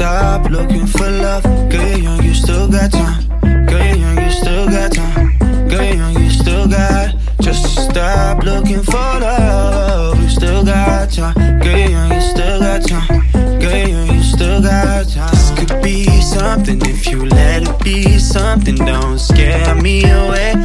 looking for love. Girl, young, you still got time. Girl, young, you still got time. Girl, young, you still got. Just stop looking for love. You still got time. Girl, young, you still got time. Girl, young, you still got time. This could be something if you let it be something. Don't scare me away.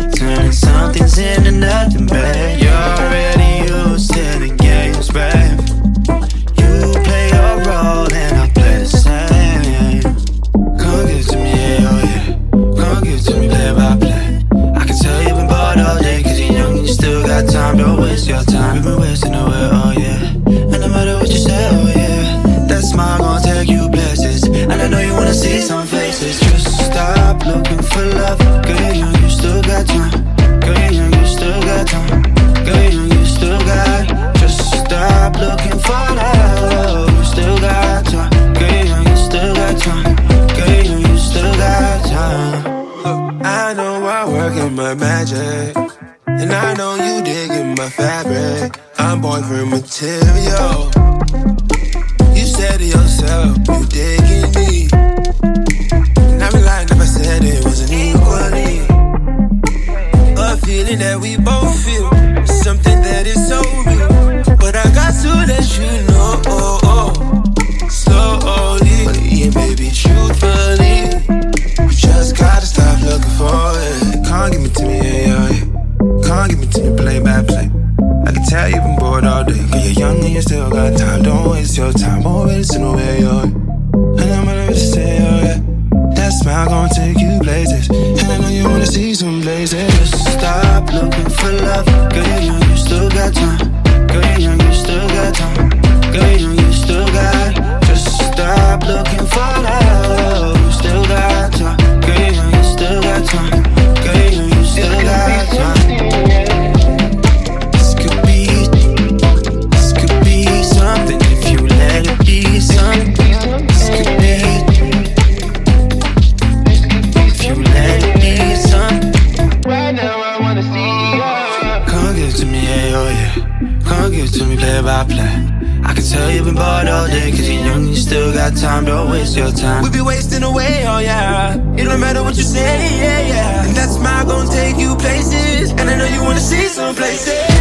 Time. Don't waste your time. You've been wasting away, oh yeah. And no matter what you say, oh yeah. That smile gon' take you places. And I know you wanna see some faces. Just stop looking for love. Girl, you're you still got time. Girl, you're you still got time. Girl, you're you still got. Just stop looking for love. You still got time. Girl, you still got time. Girl, you still got time. I know I'm working my magic. I know you digging my fabric. I'm boyfriend material. To play by play. I can tell you've been bored all day. Cause you're young and you still got time. Don't waste your time. Always in the way, yo. Come give it to me, play by play. I can tell you've been bored all day, cause you're young, you still got time, don't waste your time. We be wasting away, oh yeah. It don't matter what you say, yeah, yeah. And that smile gon' take you places. And I know you wanna see some places.